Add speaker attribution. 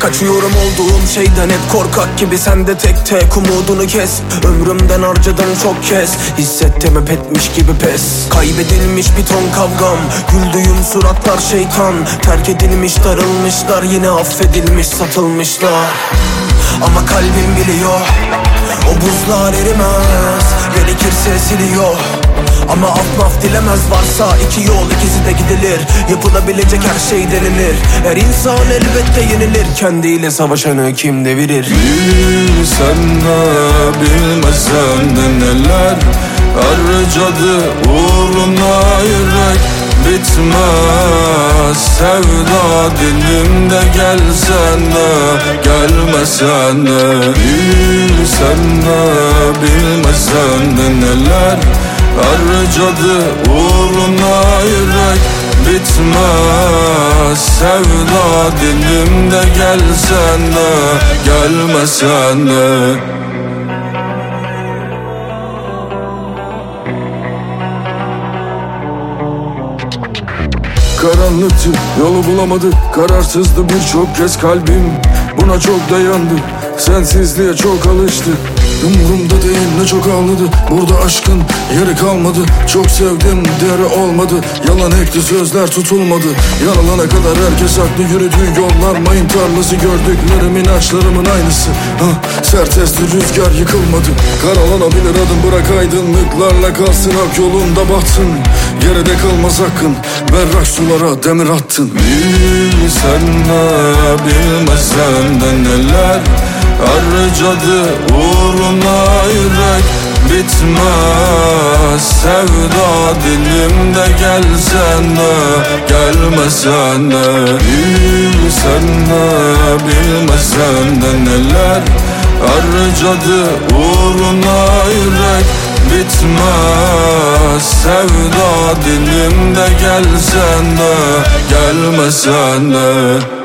Speaker 1: Kaçıyorum olduğum şeyden hep korkak gibi. Sen de tek tek umudunu kes. Ömrümden harcadım çok kez. Hissettim hep etmiş gibi pes. Kaybedilmiş bir ton kavgam. Güldüğüm suratlar şeytan. Terk edilmiş darılmışlar. Yine affedilmiş satılmışlar. Ama kalbim biliyor. O buzlar erimez. Gerekirse siliyor ama af maf dilemez varsa iki yol ikisi de gidilir. Yapılabilecek her şey denilir. Her insan elbette yenilir. Kendiyle savaşanı kim devirir?
Speaker 2: Bilsen de bilmesen de neler? Harcadı uğruna yürek bitmez. Sevda dilimde gelsen de gelmesen de. Bilsen de bilmesen de neler Harcadı uğruna yürek bitmez. Sevda dilimde gelsen de gelmesen de. Karanlıktı yolu bulamadı Kararsızdı birçok kez kalbim. Buna çok dayandı Sensizliğe çok alıştı Umurumda değil ne çok ağladı. Burada aşkın yeri kalmadı. Çok sevdim değeri olmadı. Yalan ekti sözler tutulmadı. Yaralana kadar herkes haklı. Yürüdüğü yollar Mayın tarlası. Gördüklerim inançlarımın aynısı. Ha, Sert esti rüzgar yıkılmadı. Karalanabilir adım bırak aydınlıklarla kalsın. Hak yolunda batsın. Geride kalmaz hakkın. Berrak sulara demir attın. Bilsen de bilmesen de neler Harcadı uğruna yürek bitmez. Sevda dilimde gelsen de gelmesen de. Bilsen de bilmesen de neler. Harcadı uğruna yürek bitmez. Sevda dilimde gelsen de gelmesen de